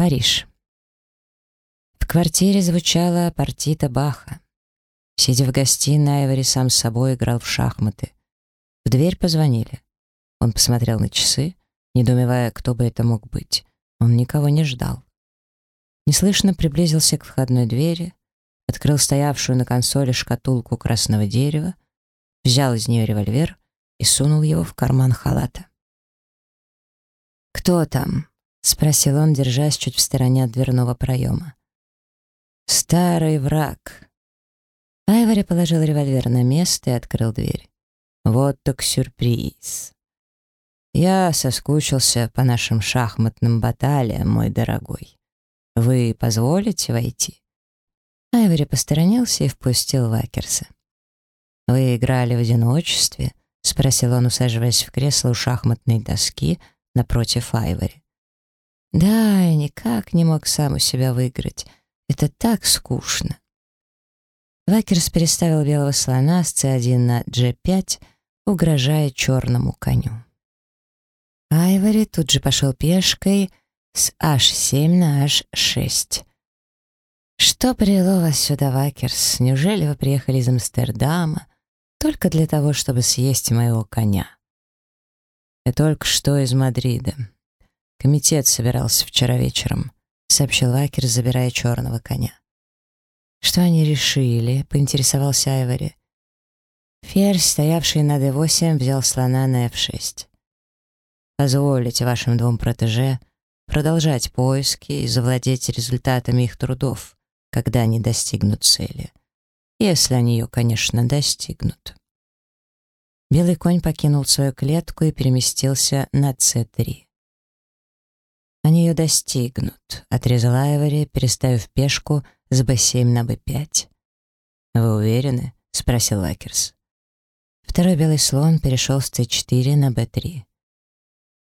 Париж. В квартире звучала партита Баха. Сидя в гостиной, Айвори сам с собой играл в шахматы. В дверь позвонили. Он посмотрел на часы, недоумевая, кто бы это мог быть. Он никого не ждал. Неслышно приблизился к входной двери, открыл стоявшую на консоли шкатулку красного дерева, взял из нее револьвер и сунул его в карман халата. «Кто там?» — спросил он, держась чуть в стороне от дверного проема. «Старый враг». Айвори положил револьвер на место и открыл дверь. «Вот так сюрприз». «Я соскучился по нашим шахматным баталиям, мой дорогой. Вы позволите войти?» Айвори посторонился и впустил Вакерса. «Вы играли в одиночестве?» — спросил он, усаживаясь в кресло у шахматной доски напротив Айвори. Да, я никак не мог сам у себя выиграть. Это так скучно. Вакерс переставил белого слона с c1 на g5, угрожая черному коню. Айвори тут же пошел пешкой с h7 на h6. «Что привело вас сюда, Вакерс? Неужели вы приехали из Амстердама только для того, чтобы съесть моего коня?» «Я только что из Мадрида. Комитет собирался вчера вечером», — сообщил Вакер, забирая черного коня. «Что они решили?» — поинтересовался Айвори. Ферзь, стоявший на d8, взял слона на f6. «Позволите вашим двум протеже продолжать поиски и завладеть результатами их трудов, когда они достигнут цели. Если они ее, конечно, достигнут». Белый конь покинул свою клетку и переместился на c3. Они ее достигнут, отрезал Айвори, переставив пешку с b7 на b5. Вы уверены? спросил Лакерс. Второй белый слон перешел с c4 на b3.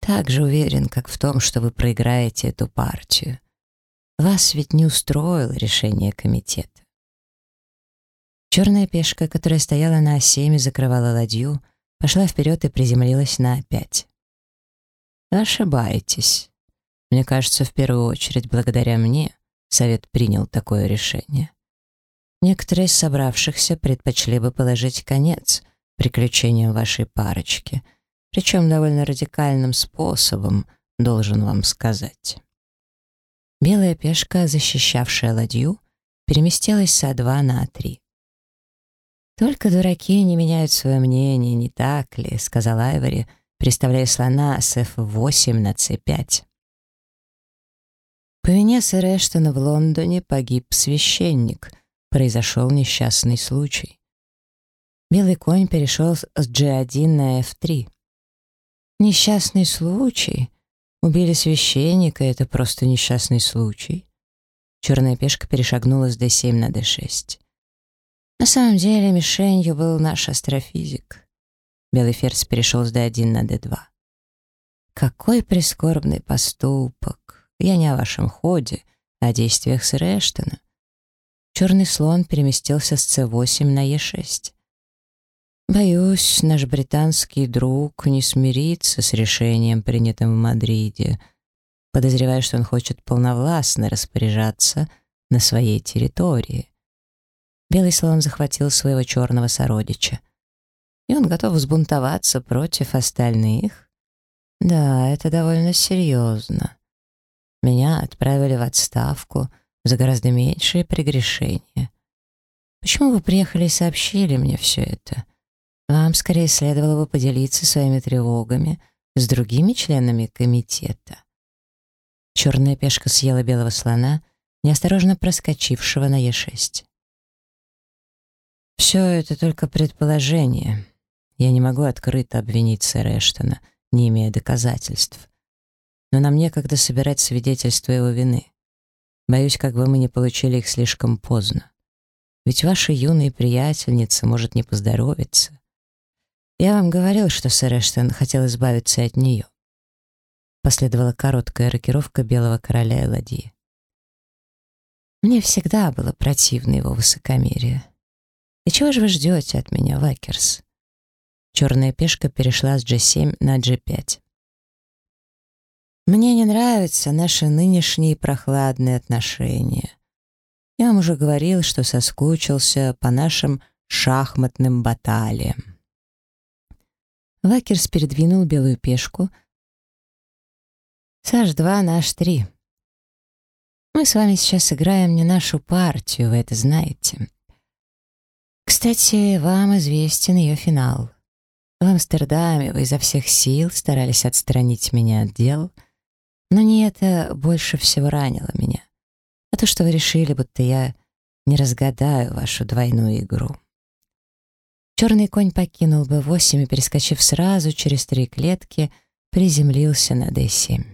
Так же уверен, как в том, что вы проиграете эту партию. Вас ведь не устроило решение комитета. Черная пешка, которая стояла на А7 и закрывала ладью, пошла вперед и приземлилась на А5. Ошибаетесь. Мне кажется, в первую очередь благодаря мне совет принял такое решение. Некоторые из собравшихся предпочли бы положить конец приключениям вашей парочки, причем довольно радикальным способом, должен вам сказать. Белая пешка, защищавшая ладью, переместилась с А2 на А3. «Только дураки не меняют свое мнение, не так ли?» — сказал Айвори, представляя слона с F8 на C5. По вине сэра в Лондоне погиб священник. Произошел несчастный случай. Белый конь перешел с G1 на F3. Несчастный случай? Убили священника, это просто несчастный случай. Черная пешка перешагнула с D7 на D6. На самом деле мишенью был наш астрофизик. Белый ферзь перешел с D1 на D2. Какой прискорбный поступок. Я не о вашем ходе, а о действиях сэра Эштона. Черный слон переместился с c8 на e6. Боюсь, наш британский друг не смирится с решением, принятым в Мадриде. Подозреваю, что он хочет полновластно распоряжаться на своей территории. Белый слон захватил своего черного сородича. И он готов взбунтоваться против остальных? Да, это довольно серьезно. Меня отправили в отставку за гораздо меньшие прегрешения. Почему вы приехали и сообщили мне все это? Вам скорее следовало бы поделиться своими тревогами с другими членами комитета. Черная пешка съела белого слона, неосторожно проскочившего на Е6. Все это только предположение. Я не могу открыто обвинить сэра Эштона, не имея доказательств но нам некогда собирать свидетельства его вины. Боюсь, как бы мы не получили их слишком поздно. Ведь ваша юная приятельница может не поздоровиться. Я вам говорил, что сэр Эштон хотел избавиться от нее. Последовала короткая рокировка белого короля и ладьи. Мне всегда было противно его высокомерие. И чего же вы ждете от меня, Вакерс? Черная пешка перешла с G7 на G5. Мне не нравятся наши нынешние прохладные отношения. Я вам уже говорил, что соскучился по нашим шахматным баталиям. Вакерс передвинул белую пешку. «Саш, два, наш три. Мы с вами сейчас играем не нашу партию, вы это знаете. Кстати, вам известен ее финал. В Амстердаме вы изо всех сил старались отстранить меня от дел — но не это больше всего ранило меня, а то, что вы решили, будто я не разгадаю вашу двойную игру. Черный конь покинул бы восемь и, перескочив сразу через три клетки, приземлился на D7.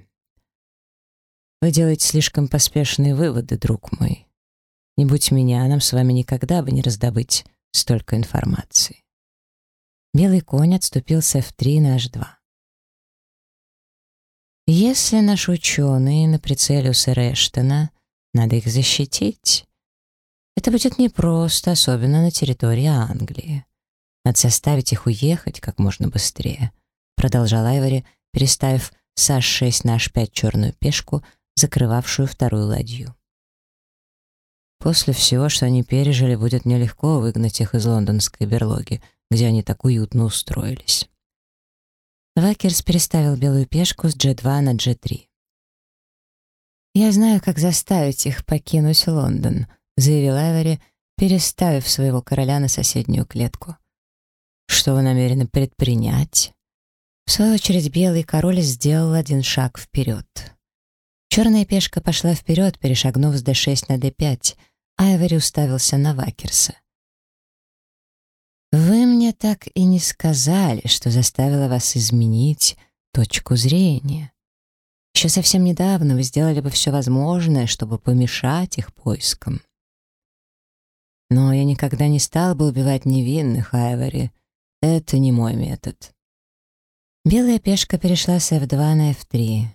Вы делаете слишком поспешные выводы, друг мой. Не будь меня, нам с вами никогда бы не раздобыть столько информации. Белый конь отступился в 3 на H2. Если наши ученые на прицеле у сэра Эштона, надо их защитить. Это будет непросто, особенно на территории Англии. Надо заставить их уехать как можно быстрее, продолжал Айвори, переставив с H6 на H5 черную пешку, закрывавшую вторую ладью. После всего, что они пережили, будет нелегко выгнать их из лондонской берлоги, где они так уютно устроились. Вакерс переставил белую пешку с G2 на G3. «Я знаю, как заставить их покинуть Лондон», — заявил Эвери, переставив своего короля на соседнюю клетку. «Что вы намерены предпринять?» В свою очередь белый король сделал один шаг вперед. Черная пешка пошла вперед, перешагнув с d6 на d5, а Эвери уставился на Вакерса. Вы мне так и не сказали, что заставило вас изменить точку зрения. Еще совсем недавно вы сделали бы все возможное, чтобы помешать их поискам. Но я никогда не стал бы убивать невинных, Айвори. Это не мой метод. Белая пешка перешла с F2 на F3.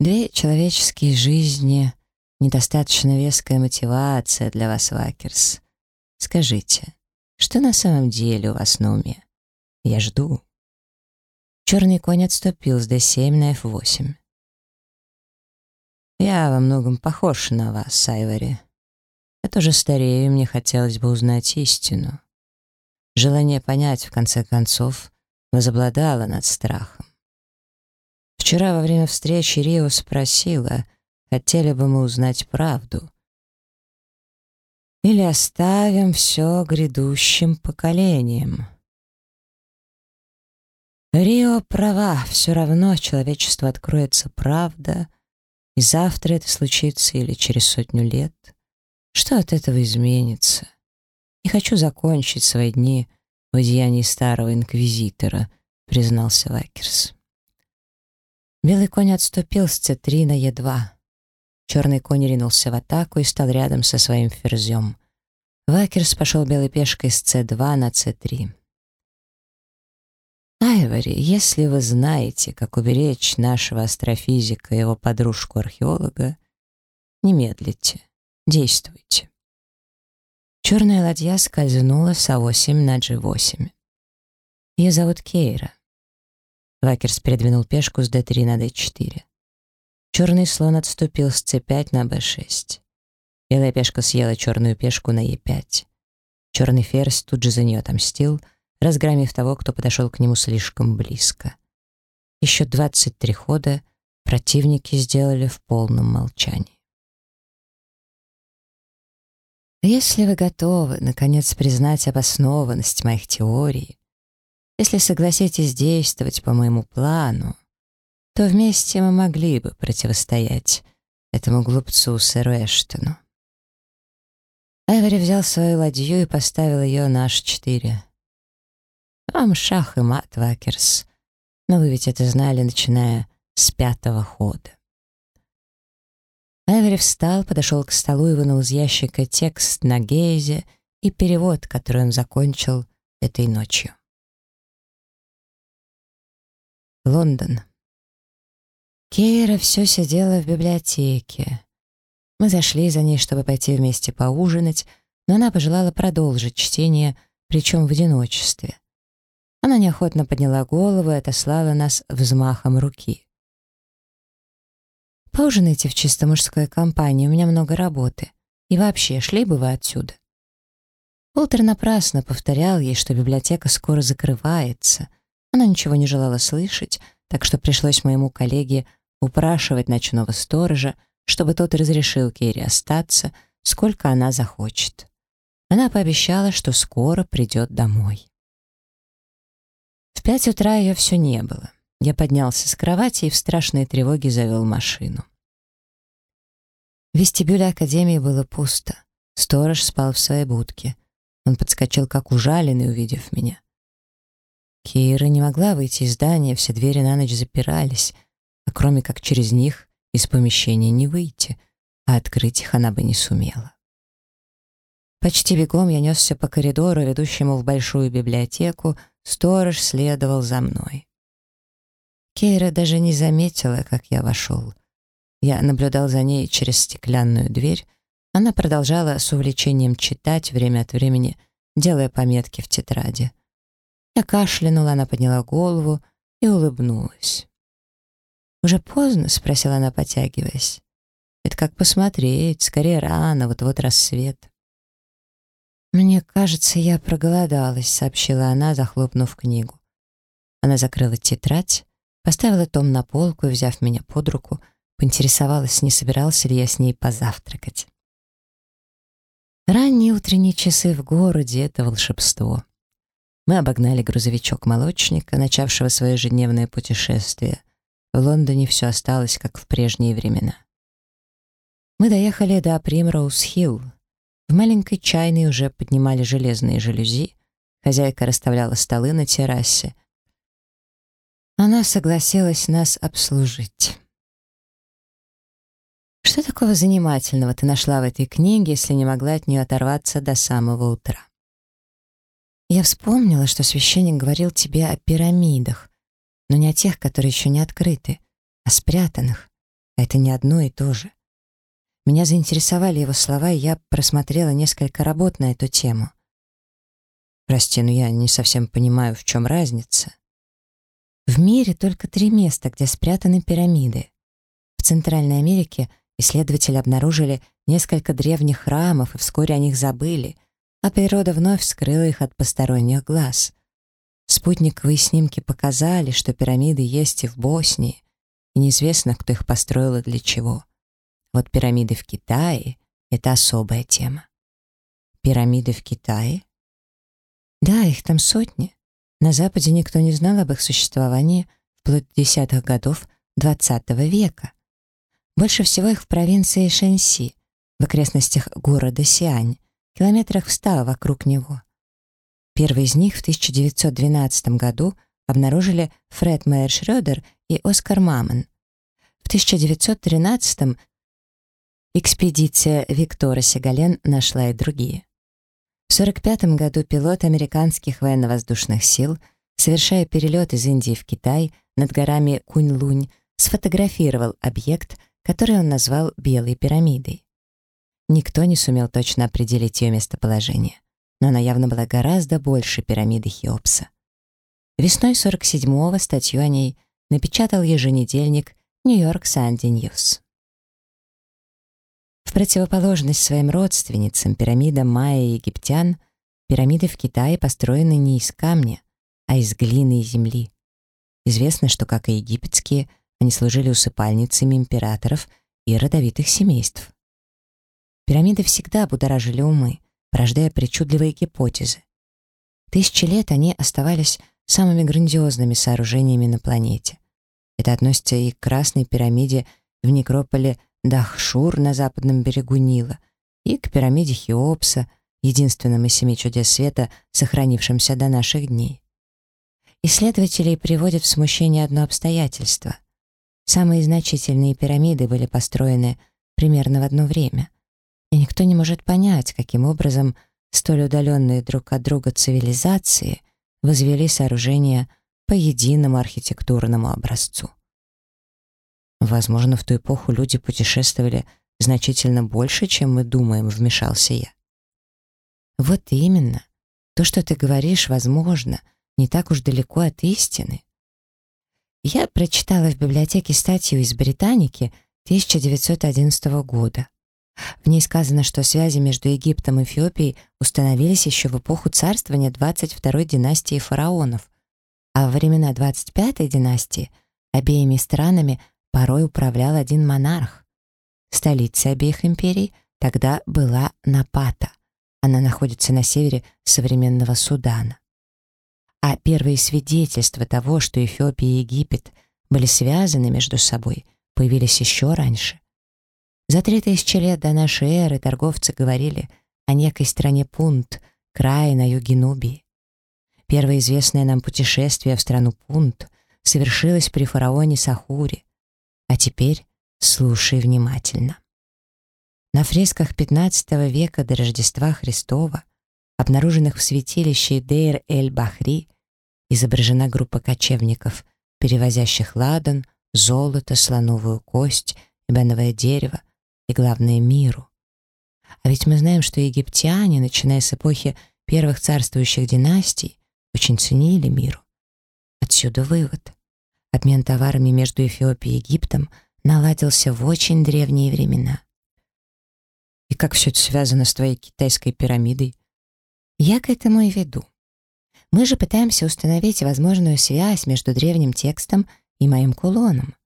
Две человеческие жизни — недостаточно веская мотивация для вас, Вакерс. Скажите, что на самом деле у вас на уме? Я жду. Черный конь отступил с d7 на f8. Я во многом похож на вас, Сайвари. Я тоже старею, и мне хотелось бы узнать истину. Желание понять, в конце концов, возобладало над страхом. Вчера во время встречи Рио спросила, хотели бы мы узнать правду, или оставим все грядущим поколениям. Рио права, все равно человечеству откроется правда, и завтра это случится или через сотню лет. Что от этого изменится? Не хочу закончить свои дни в одеянии старого инквизитора, признался Вакерс. Белый конь отступил с c3 на e2. Черный конь ринулся в атаку и стал рядом со своим ферзем. Вакерс пошел белой пешкой с c2 на c3. Айвори, если вы знаете, как уберечь нашего астрофизика и его подружку-археолога, не медлите, действуйте. Черная ладья скользнула с А8 на G8. Ее зовут Кейра. Вакерс передвинул пешку с d3 на d4. Черный слон отступил с c5 на b6. Белая пешка съела черную пешку на e5. Черный ферзь тут же за нее отомстил, разгромив того, кто подошел к нему слишком близко. Еще 23 хода противники сделали в полном молчании. Если вы готовы, наконец, признать обоснованность моих теорий, если согласитесь действовать по моему плану, то вместе мы могли бы противостоять этому глупцу сэру Эштону. Эвери взял свою ладью и поставил ее на H4. Вам шах и мат, Вакерс. Но вы ведь это знали, начиная с пятого хода. Эвери встал, подошел к столу и вынул из ящика текст на гейзе и перевод, который он закончил этой ночью. Лондон. Кейра все сидела в библиотеке. Мы зашли за ней, чтобы пойти вместе поужинать, но она пожелала продолжить чтение, причем в одиночестве. Она неохотно подняла голову и отослала нас взмахом руки. Поужинайте в чисто мужской компании, у меня много работы. И вообще, шли бы вы отсюда». Уолтер напрасно повторял ей, что библиотека скоро закрывается. Она ничего не желала слышать, так что пришлось моему коллеге упрашивать ночного сторожа, чтобы тот разрешил Керри остаться, сколько она захочет. Она пообещала, что скоро придет домой. В пять утра ее все не было. Я поднялся с кровати и в страшной тревоге завел машину. В вестибюле Академии было пусто. Сторож спал в своей будке. Он подскочил, как ужаленный, увидев меня. Кира не могла выйти из здания, все двери на ночь запирались, кроме как через них из помещения не выйти, а открыть их она бы не сумела. Почти бегом я несся по коридору, ведущему в большую библиотеку, сторож следовал за мной. Кейра даже не заметила, как я вошел. Я наблюдал за ней через стеклянную дверь. Она продолжала с увлечением читать время от времени, делая пометки в тетради. Я кашлянула, она подняла голову и улыбнулась. «Уже поздно?» — спросила она, потягиваясь. «Это как посмотреть, скорее рано, вот-вот рассвет». «Мне кажется, я проголодалась», — сообщила она, захлопнув книгу. Она закрыла тетрадь, поставила том на полку и, взяв меня под руку, поинтересовалась, не собирался ли я с ней позавтракать. Ранние утренние часы в городе — это волшебство. Мы обогнали грузовичок молочника, начавшего свое ежедневное путешествие. В Лондоне все осталось, как в прежние времена. Мы доехали до Примроуз-Хилл. В маленькой чайной уже поднимали железные жалюзи. Хозяйка расставляла столы на террасе. Она согласилась нас обслужить. Что такого занимательного ты нашла в этой книге, если не могла от нее оторваться до самого утра? Я вспомнила, что священник говорил тебе о пирамидах, но не о тех, которые еще не открыты, а спрятанных. Это не одно и то же. Меня заинтересовали его слова, и я просмотрела несколько работ на эту тему. Прости, но я не совсем понимаю, в чем разница. В мире только три места, где спрятаны пирамиды. В Центральной Америке исследователи обнаружили несколько древних храмов и вскоре о них забыли, а природа вновь скрыла их от посторонних глаз. Спутниковые снимки показали, что пирамиды есть и в Боснии, и неизвестно, кто их построил и для чего. Вот пирамиды в Китае — это особая тема. Пирамиды в Китае? Да, их там сотни. На Западе никто не знал об их существовании вплоть до десятых годов XX века. Больше всего их в провинции Шэньси, в окрестностях города Сиань, километрах в ста вокруг него. Первый из них в 1912 году обнаружили Фред Майер Шрёдер и Оскар Мамон. В 1913 экспедиция Виктора Сигален нашла и другие. В 1945 году пилот американских военно-воздушных сил, совершая перелет из Индии в Китай над горами Кунь-Лунь, сфотографировал объект, который он назвал «Белой пирамидой». Никто не сумел точно определить ее местоположение но она явно была гораздо больше пирамиды Хеопса. Весной 47-го статью о ней напечатал еженедельник «Нью-Йорк Санди Ньюс». В противоположность своим родственницам, пирамидам майя и египтян, пирамиды в Китае построены не из камня, а из глины и земли. Известно, что, как и египетские, они служили усыпальницами императоров и родовитых семейств. Пирамиды всегда будоражили умы, порождая причудливые гипотезы. Тысячи лет они оставались самыми грандиозными сооружениями на планете. Это относится и к Красной пирамиде в некрополе Дахшур на западном берегу Нила, и к пирамиде Хеопса, единственном из семи чудес света, сохранившемся до наших дней. Исследователи приводят в смущение одно обстоятельство. Самые значительные пирамиды были построены примерно в одно время — и никто не может понять, каким образом столь удаленные друг от друга цивилизации возвели сооружения по единому архитектурному образцу. Возможно, в ту эпоху люди путешествовали значительно больше, чем мы думаем, вмешался я. Вот именно. То, что ты говоришь, возможно, не так уж далеко от истины. Я прочитала в библиотеке статью из Британики, 1911 года. В ней сказано, что связи между Египтом и Эфиопией установились еще в эпоху царствования 22-й династии фараонов, а во времена 25-й династии обеими странами порой управлял один монарх. Столицей обеих империй тогда была Напата. Она находится на севере современного Судана. А первые свидетельства того, что Эфиопия и Египет были связаны между собой, появились еще раньше. За три тысячи лет до нашей эры торговцы говорили о некой стране Пунт, крае на юге Нубии. Первое известное нам путешествие в страну Пунт совершилось при фараоне Сахуре. А теперь слушай внимательно. На фресках XV века до Рождества Христова, обнаруженных в святилище Дейр-эль-Бахри, изображена группа кочевников, перевозящих ладан, золото, слоновую кость, эбеновое дерево и, главное, миру. А ведь мы знаем, что египтяне, начиная с эпохи первых царствующих династий, очень ценили миру. Отсюда вывод. Обмен товарами между Эфиопией и Египтом наладился в очень древние времена. И как все это связано с твоей китайской пирамидой? Я к этому и веду. Мы же пытаемся установить возможную связь между древним текстом и моим кулоном.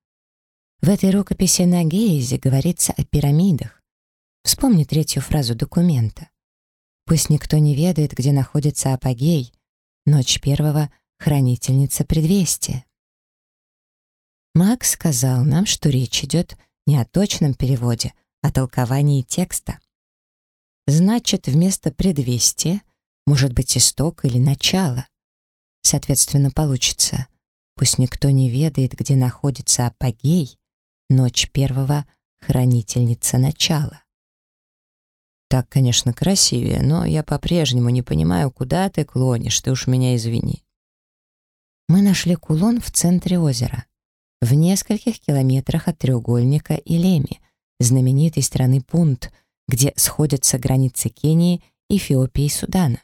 В этой рукописи на Гейзе говорится о пирамидах. Вспомни третью фразу документа. Пусть никто не ведает, где находится апогей, ночь первого — хранительница предвестия. Макс сказал нам, что речь идет не о точном переводе, о толковании текста. Значит, вместо предвестия может быть исток или начало. Соответственно, получится. Пусть никто не ведает, где находится апогей, ночь первого — хранительница начала. Так, конечно, красивее, но я по-прежнему не понимаю, куда ты клонишь, ты уж меня извини. Мы нашли кулон в центре озера, в нескольких километрах от треугольника Илеми, знаменитой страны Пунт, где сходятся границы Кении, Эфиопии и Судана.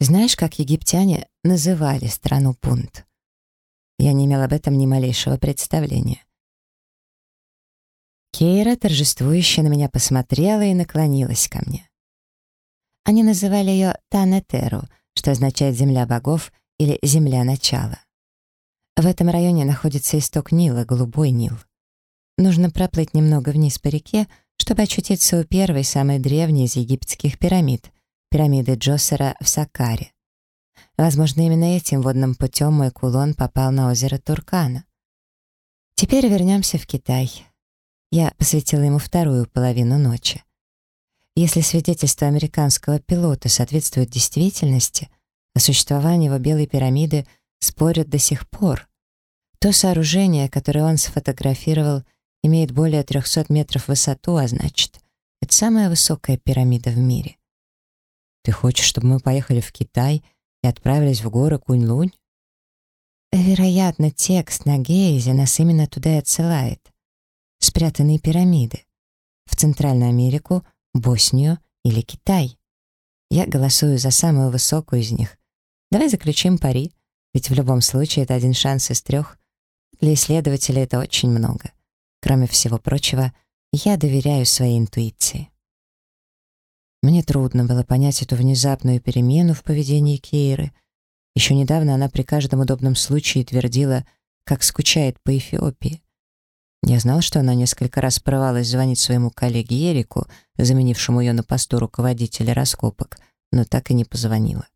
Знаешь, как египтяне называли страну Пунт? Я не имел об этом ни малейшего представления. Кейра торжествующе на меня посмотрела и наклонилась ко мне. Они называли ее Танетеру, что означает «земля богов» или «земля начала». В этом районе находится исток Нила, Голубой Нил. Нужно проплыть немного вниз по реке, чтобы очутиться у первой, самой древней из египетских пирамид, пирамиды Джосера в Сакаре. Возможно, именно этим водным путем мой кулон попал на озеро Туркана. Теперь вернемся в Китай. Я посвятила ему вторую половину ночи. Если свидетельство американского пилота соответствует действительности, о существовании его Белой пирамиды спорят до сих пор, то сооружение, которое он сфотографировал, имеет более 300 метров высоту, а значит, это самая высокая пирамида в мире. Ты хочешь, чтобы мы поехали в Китай и отправились в горы Кунь-Лунь? Вероятно, текст на Гейзе нас именно туда и отсылает. Спрятанные пирамиды. В Центральную Америку, Боснию или Китай. Я голосую за самую высокую из них. Давай заключим пари, ведь в любом случае это один шанс из трех. Для исследователя это очень много. Кроме всего прочего, я доверяю своей интуиции. Мне трудно было понять эту внезапную перемену в поведении Кейры. Еще недавно она при каждом удобном случае твердила, как скучает по Эфиопии. Я знал, что она несколько раз порывалась звонить своему коллеге Эрику, заменившему ее на посту руководителя раскопок, но так и не позвонила.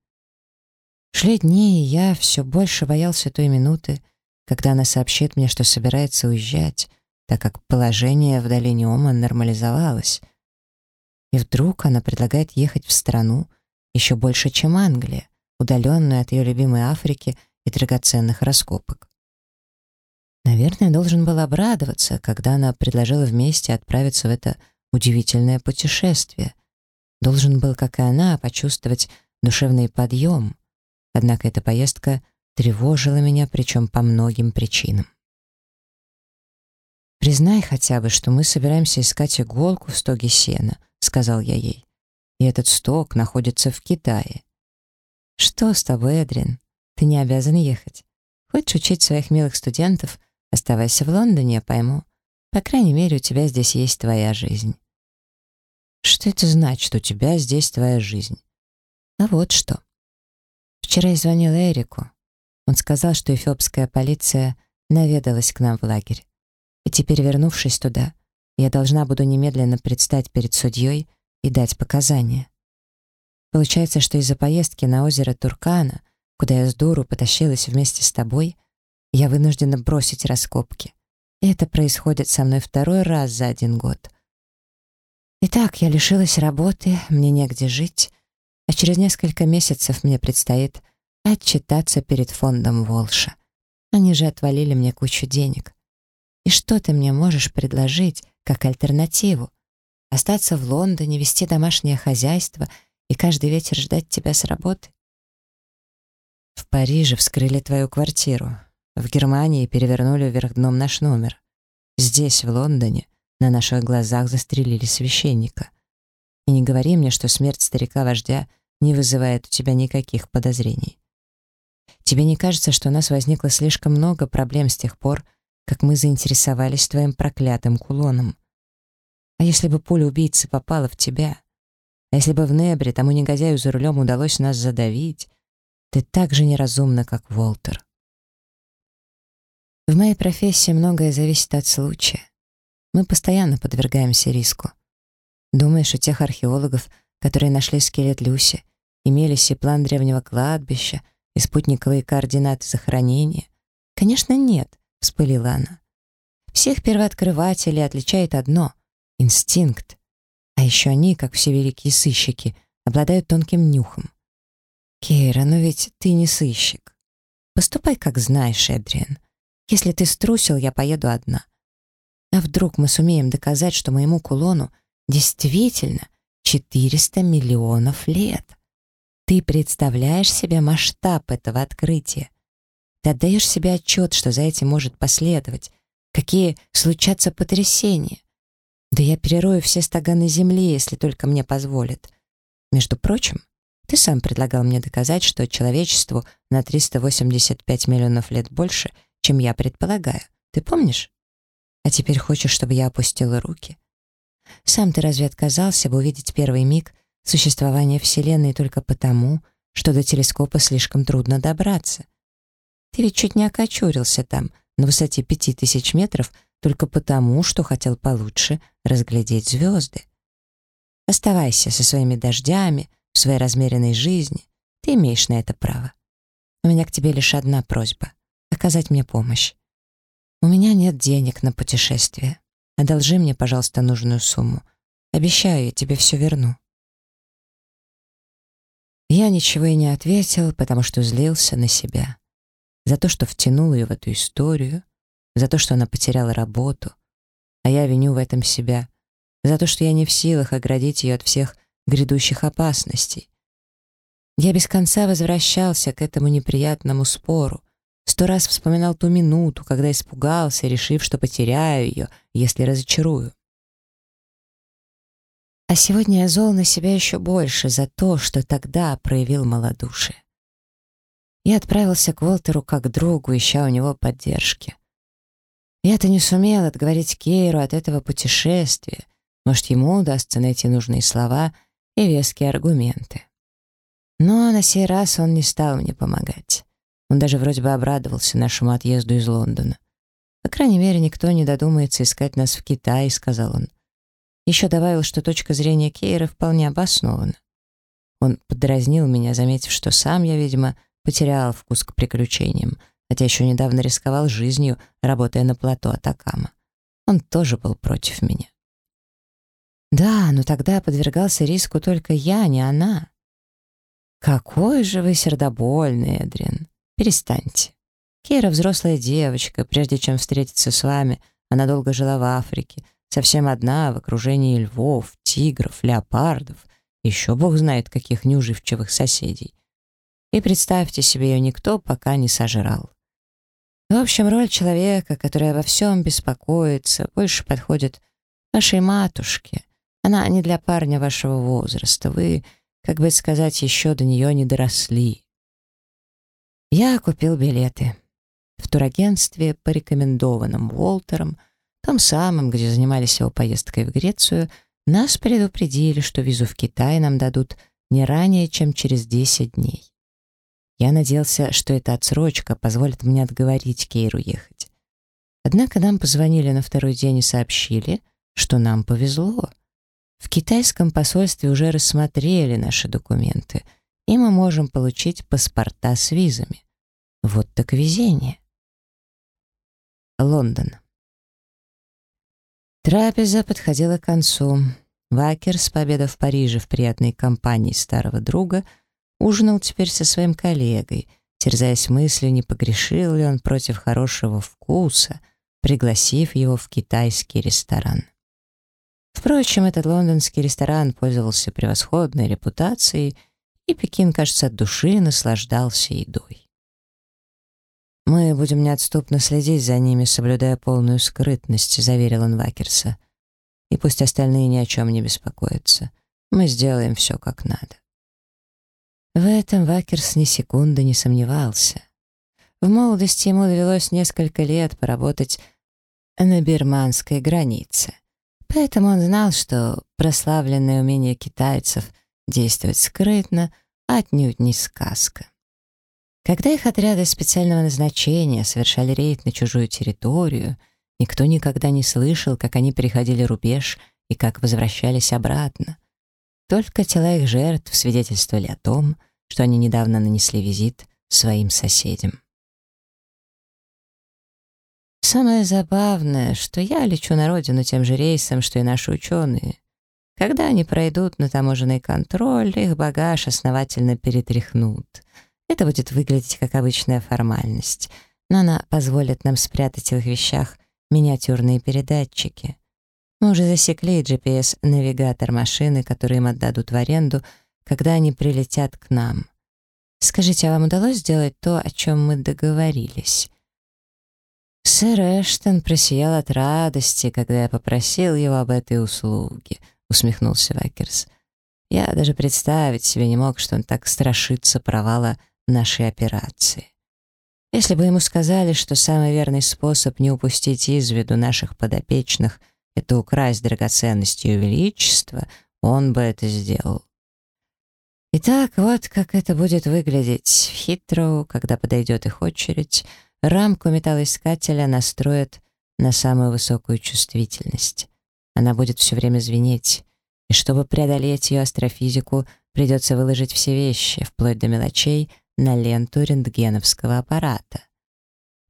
Шли дни, и я все больше боялся той минуты, когда она сообщит мне, что собирается уезжать, так как положение в долине Ома нормализовалось. И вдруг она предлагает ехать в страну еще больше, чем Англия, удаленную от ее любимой Африки и драгоценных раскопок. Наверное, должен был обрадоваться, когда она предложила вместе отправиться в это удивительное путешествие. Должен был, как и она, почувствовать душевный подъем. Однако эта поездка тревожила меня, причем по многим причинам. «Признай хотя бы, что мы собираемся искать иголку в стоге сена», — сказал я ей. «И этот сток находится в Китае». «Что с тобой, Эдрин? Ты не обязан ехать. Хочешь учить своих милых студентов? Оставайся в Лондоне, я пойму. По крайней мере, у тебя здесь есть твоя жизнь. Что это значит, у тебя здесь твоя жизнь? А вот что. Вчера я звонила Эрику. Он сказал, что эфиопская полиция наведалась к нам в лагерь. И теперь, вернувшись туда, я должна буду немедленно предстать перед судьей и дать показания. Получается, что из-за поездки на озеро Туркана, куда я с дуру потащилась вместе с тобой, я вынуждена бросить раскопки. И это происходит со мной второй раз за один год. Итак, я лишилась работы, мне негде жить, а через несколько месяцев мне предстоит отчитаться перед фондом Волша. Они же отвалили мне кучу денег. И что ты мне можешь предложить как альтернативу? Остаться в Лондоне, вести домашнее хозяйство и каждый вечер ждать тебя с работы? В Париже вскрыли твою квартиру. В Германии перевернули вверх дном наш номер. Здесь, в Лондоне, на наших глазах застрелили священника. И не говори мне, что смерть старика-вождя не вызывает у тебя никаких подозрений. Тебе не кажется, что у нас возникло слишком много проблем с тех пор, как мы заинтересовались твоим проклятым кулоном? А если бы пуля убийцы попала в тебя? А если бы в Небре тому негодяю за рулем удалось нас задавить? Ты так же неразумна, как Волтер. В моей профессии многое зависит от случая. Мы постоянно подвергаемся риску. Думаешь, у тех археологов, которые нашли скелет Люси, имелись и план древнего кладбища, и спутниковые координаты захоронения? Конечно, нет, вспылила она. Всех первооткрывателей отличает одно — инстинкт. А еще они, как все великие сыщики, обладают тонким нюхом. Кейра, но ведь ты не сыщик. Поступай, как знаешь, Эдриан. Если ты струсил, я поеду одна. А вдруг мы сумеем доказать, что моему кулону действительно 400 миллионов лет? Ты представляешь себе масштаб этого открытия? Ты отдаешь себе отчет, что за этим может последовать? Какие случатся потрясения? Да я перерою все стаганы земли, если только мне позволят. Между прочим, ты сам предлагал мне доказать, что человечеству на 385 миллионов лет больше — чем я предполагаю. Ты помнишь? А теперь хочешь, чтобы я опустила руки? Сам ты разве отказался бы увидеть первый миг существования Вселенной только потому, что до телескопа слишком трудно добраться? Ты ведь чуть не окочурился там, на высоте пяти тысяч метров, только потому, что хотел получше разглядеть звезды. Оставайся со своими дождями, в своей размеренной жизни. Ты имеешь на это право. У меня к тебе лишь одна просьба — оказать мне помощь. У меня нет денег на путешествие. Одолжи мне, пожалуйста, нужную сумму. Обещаю, я тебе все верну. Я ничего и не ответил, потому что злился на себя. За то, что втянул ее в эту историю, за то, что она потеряла работу, а я виню в этом себя, за то, что я не в силах оградить ее от всех грядущих опасностей. Я без конца возвращался к этому неприятному спору, Сто раз вспоминал ту минуту, когда испугался, решив, что потеряю ее, если разочарую. А сегодня я зол на себя еще больше за то, что тогда проявил малодушие. Я отправился к Волтеру как другу, ища у него поддержки. Я-то не сумел отговорить Кейру от этого путешествия. Может, ему удастся найти нужные слова и веские аргументы. Но на сей раз он не стал мне помогать. Он даже вроде бы обрадовался нашему отъезду из Лондона. «По крайней мере, никто не додумается искать нас в Китае», — сказал он. Еще добавил, что точка зрения Кейра вполне обоснована. Он подразнил меня, заметив, что сам я, видимо, потерял вкус к приключениям, хотя еще недавно рисковал жизнью, работая на плато Атакама. Он тоже был против меня. Да, но тогда подвергался риску только я, а не она. Какой же вы сердобольный, Эдрин. Перестаньте. Кира взрослая девочка, прежде чем встретиться с вами, она долго жила в Африке, совсем одна, в окружении львов, тигров, леопардов, еще бог знает каких неуживчивых соседей. И представьте себе, ее никто пока не сожрал. В общем, роль человека, который обо всем беспокоится, больше подходит вашей матушке. Она не для парня вашего возраста. Вы, как бы сказать, еще до нее не доросли. Я купил билеты. В турагентстве, порекомендованном Уолтером, том самом, где занимались его поездкой в Грецию, нас предупредили, что визу в Китай нам дадут не ранее, чем через 10 дней. Я надеялся, что эта отсрочка позволит мне отговорить Кейру ехать. Однако нам позвонили на второй день и сообщили, что нам повезло. В китайском посольстве уже рассмотрели наши документы, и мы можем получить паспорта с визами. Вот так везение. Лондон. Трапеза подходила к концу. Вакерс, победа в Париже в приятной компании старого друга, ужинал теперь со своим коллегой, терзаясь мыслью, не погрешил ли он против хорошего вкуса, пригласив его в китайский ресторан. Впрочем, этот лондонский ресторан пользовался превосходной репутацией, и Пекин, кажется, от души наслаждался едой. «Мы будем неотступно следить за ними, соблюдая полную скрытность», — заверил он Вакерса. «И пусть остальные ни о чем не беспокоятся. Мы сделаем все как надо». В этом Вакерс ни секунды не сомневался. В молодости ему довелось несколько лет поработать на бирманской границе. Поэтому он знал, что прославленное умение китайцев действовать скрытно отнюдь не сказка. Когда их отряды специального назначения совершали рейд на чужую территорию, никто никогда не слышал, как они переходили рубеж и как возвращались обратно. Только тела их жертв свидетельствовали о том, что они недавно нанесли визит своим соседям. Самое забавное, что я лечу на родину тем же рейсом, что и наши ученые. Когда они пройдут на таможенный контроль, их багаж основательно перетряхнут. Это будет выглядеть как обычная формальность, но она позволит нам спрятать в их вещах миниатюрные передатчики. Мы уже засекли GPS-навигатор машины, который им отдадут в аренду, когда они прилетят к нам. Скажите, а вам удалось сделать то, о чем мы договорились? Сэр Эштон просиял от радости, когда я попросил его об этой услуге, усмехнулся Вакерс. Я даже представить себе не мог, что он так страшится провала нашей операции. Если бы ему сказали, что самый верный способ не упустить из виду наших подопечных — это украсть драгоценности и величество, он бы это сделал. Итак, вот как это будет выглядеть. Хитро, когда подойдет их очередь — Рамку металлоискателя настроят на самую высокую чувствительность. Она будет все время звенеть, и чтобы преодолеть ее астрофизику, придется выложить все вещи, вплоть до мелочей, на ленту рентгеновского аппарата.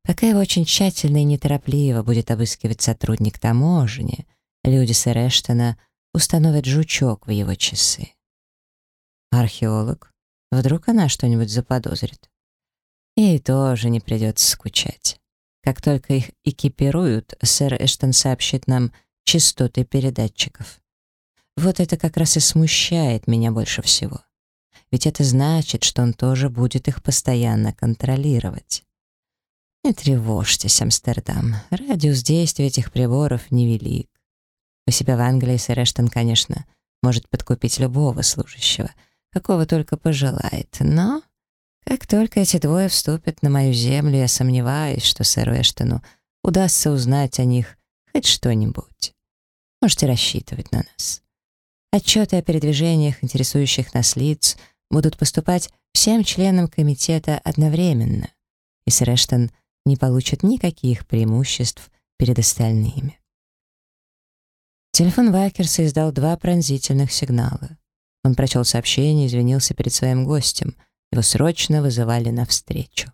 Пока его очень тщательно и неторопливо будет обыскивать сотрудник таможни, люди сэра Эштона установят жучок в его часы. Археолог? Вдруг она что-нибудь заподозрит? Ей тоже не придется скучать. Как только их экипируют, сэр Эштон сообщит нам частоты передатчиков. Вот это как раз и смущает меня больше всего. Ведь это значит, что он тоже будет их постоянно контролировать. Не тревожьтесь, Амстердам. Радиус действия этих приборов невелик. У себя в Англии сэр Эштон, конечно, может подкупить любого служащего, какого только пожелает, но как только эти двое вступят на мою землю, я сомневаюсь, что сэру Эштону удастся узнать о них хоть что-нибудь. Можете рассчитывать на нас. Отчеты о передвижениях, интересующих нас лиц, будут поступать всем членам комитета одновременно, и сэр Эштон не получит никаких преимуществ перед остальными. Телефон Вакерса издал два пронзительных сигнала. Он прочел сообщение и извинился перед своим гостем — его срочно вызывали навстречу.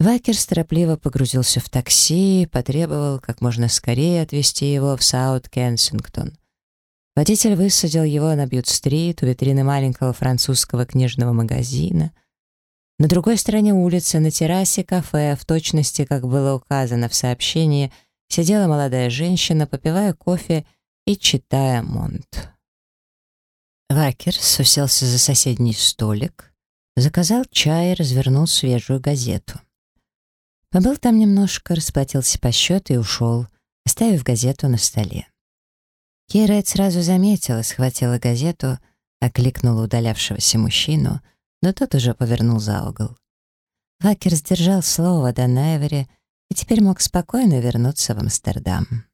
Вакерс торопливо погрузился в такси и потребовал как можно скорее отвезти его в Саут-Кенсингтон. Водитель высадил его на Бьют-стрит у витрины маленького французского книжного магазина. На другой стороне улицы, на террасе кафе, в точности, как было указано в сообщении, сидела молодая женщина, попивая кофе и читая «Монт». Вакерс уселся за соседний столик, заказал чай и развернул свежую газету. Побыл там немножко, расплатился по счету и ушел, оставив газету на столе. Кирайт сразу заметила, схватила газету, окликнула удалявшегося мужчину, но тот уже повернул за угол. Вакер сдержал слово до Найвери и теперь мог спокойно вернуться в Амстердам.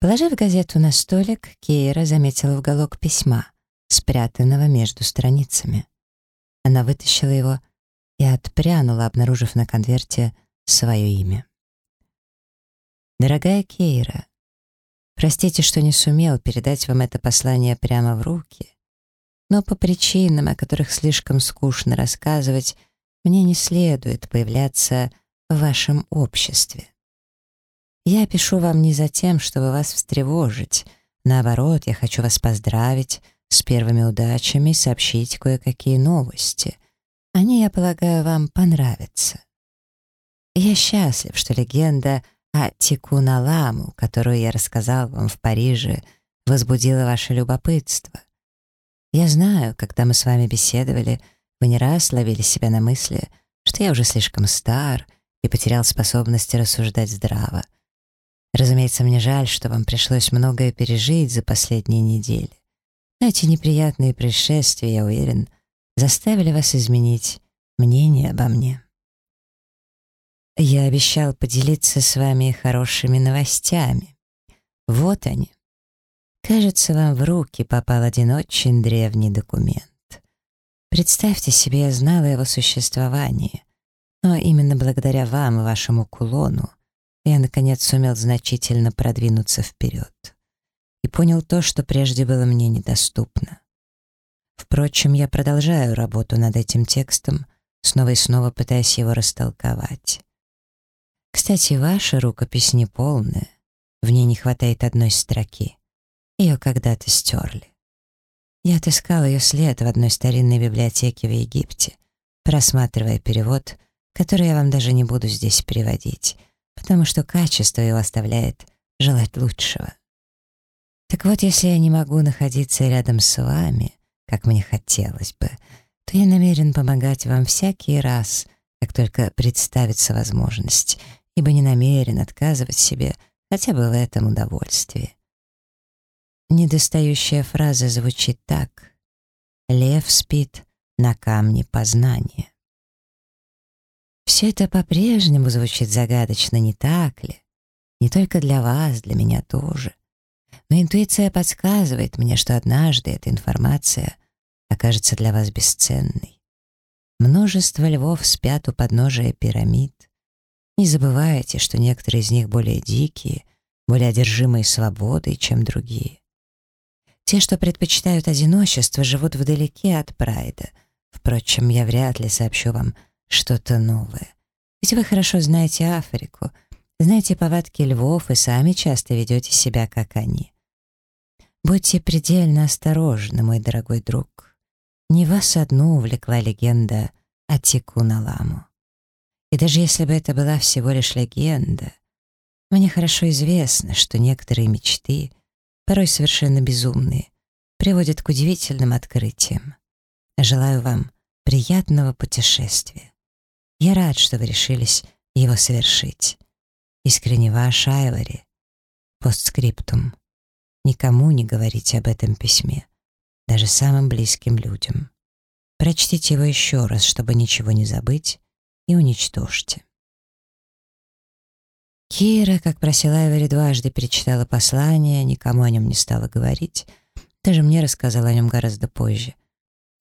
Положив газету на столик, Кейра заметила уголок письма, спрятанного между страницами. Она вытащила его и отпрянула, обнаружив на конверте свое имя. «Дорогая Кейра, простите, что не сумел передать вам это послание прямо в руки, но по причинам, о которых слишком скучно рассказывать, мне не следует появляться в вашем обществе. Я пишу вам не за тем, чтобы вас встревожить. Наоборот, я хочу вас поздравить с первыми удачами и сообщить кое-какие новости. Они, я полагаю, вам понравятся. Я счастлив, что легенда о Тикуналаму, которую я рассказал вам в Париже, возбудила ваше любопытство. Я знаю, когда мы с вами беседовали, вы не раз ловили себя на мысли, что я уже слишком стар и потерял способность рассуждать здраво. Разумеется, мне жаль, что вам пришлось многое пережить за последние недели. Эти неприятные происшествия, я уверен, заставили вас изменить мнение обо мне. Я обещал поделиться с вами хорошими новостями. Вот они. Кажется, вам в руки попал один очень древний документ. Представьте себе, я знала его существование, но именно благодаря вам и вашему кулону я, наконец, сумел значительно продвинуться вперед и понял то, что прежде было мне недоступно. Впрочем, я продолжаю работу над этим текстом, снова и снова пытаясь его растолковать. Кстати, ваша рукопись не полная, в ней не хватает одной строки. Ее когда-то стерли. Я отыскал ее след в одной старинной библиотеке в Египте, просматривая перевод, который я вам даже не буду здесь переводить, потому что качество его оставляет желать лучшего. Так вот, если я не могу находиться рядом с вами, как мне хотелось бы, то я намерен помогать вам всякий раз, как только представится возможность, ибо не намерен отказывать себе хотя бы в этом удовольствии. Недостающая фраза звучит так. «Лев спит на камне познания». Все это по-прежнему звучит загадочно, не так ли? Не только для вас, для меня тоже. Но интуиция подсказывает мне, что однажды эта информация окажется для вас бесценной. Множество львов спят у подножия пирамид. Не забывайте, что некоторые из них более дикие, более одержимые свободой, чем другие. Те, что предпочитают одиночество, живут вдалеке от Прайда. Впрочем, я вряд ли сообщу вам что-то новое. Ведь вы хорошо знаете Африку, знаете повадки львов и сами часто ведете себя, как они. Будьте предельно осторожны, мой дорогой друг. Не вас одну увлекла легенда о Тикуналаму. И даже если бы это была всего лишь легенда, мне хорошо известно, что некоторые мечты — порой совершенно безумные, приводят к удивительным открытиям. Желаю вам приятного путешествия. Я рад, что вы решились его совершить. Искренне ваш Айвори. Постскриптум. Никому не говорите об этом письме, даже самым близким людям. Прочтите его еще раз, чтобы ничего не забыть, и уничтожьте. Кира, как просила Эвери, дважды перечитала послание, никому о нем не стала говорить. Даже мне рассказала о нем гораздо позже.